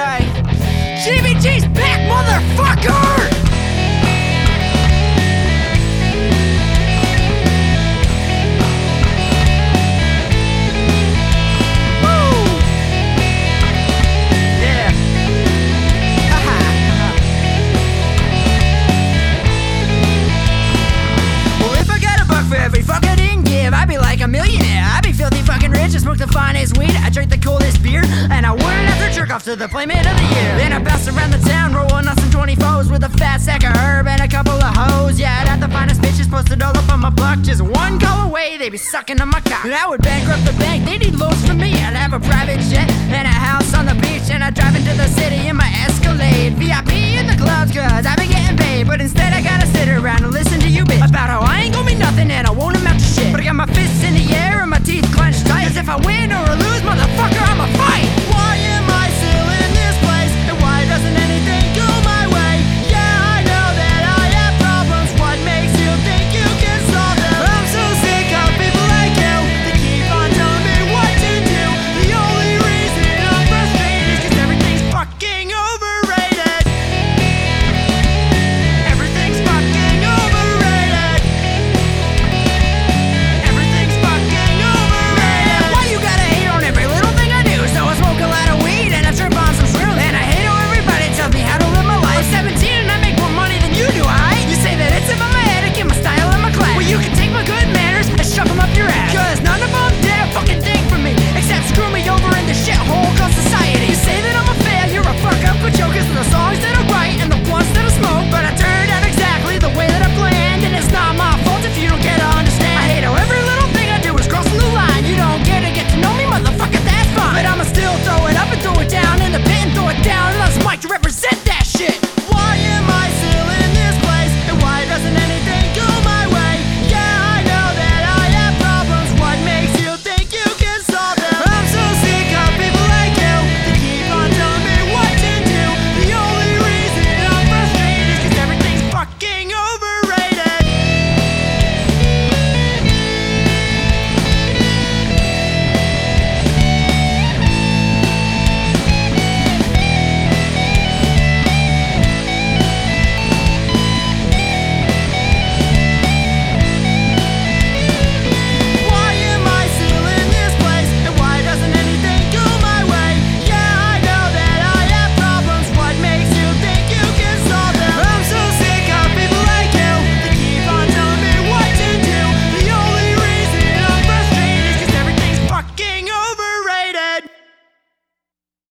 right. GBT's back, motherfucker! I'd be like a millionaire. I'd be filthy fucking rich. I smoke the finest weed. I drink the coldest beer. And I wouldn't have to the playmate of the year. Then I bounce around the town, rolling on some 24s with a fat sack of herb and a couple of hoes. Yeah, I'd have the finest bitches posted all up on my block, just one call away, they'd be sucking on my cock. And I would bankrupt the bank, they need loans from me. I'd have a private jet and a house on the beach, and I'd drive into the city in my Escalade. VIP in the clubs, cause I be getting paid, but instead I gotta sit around and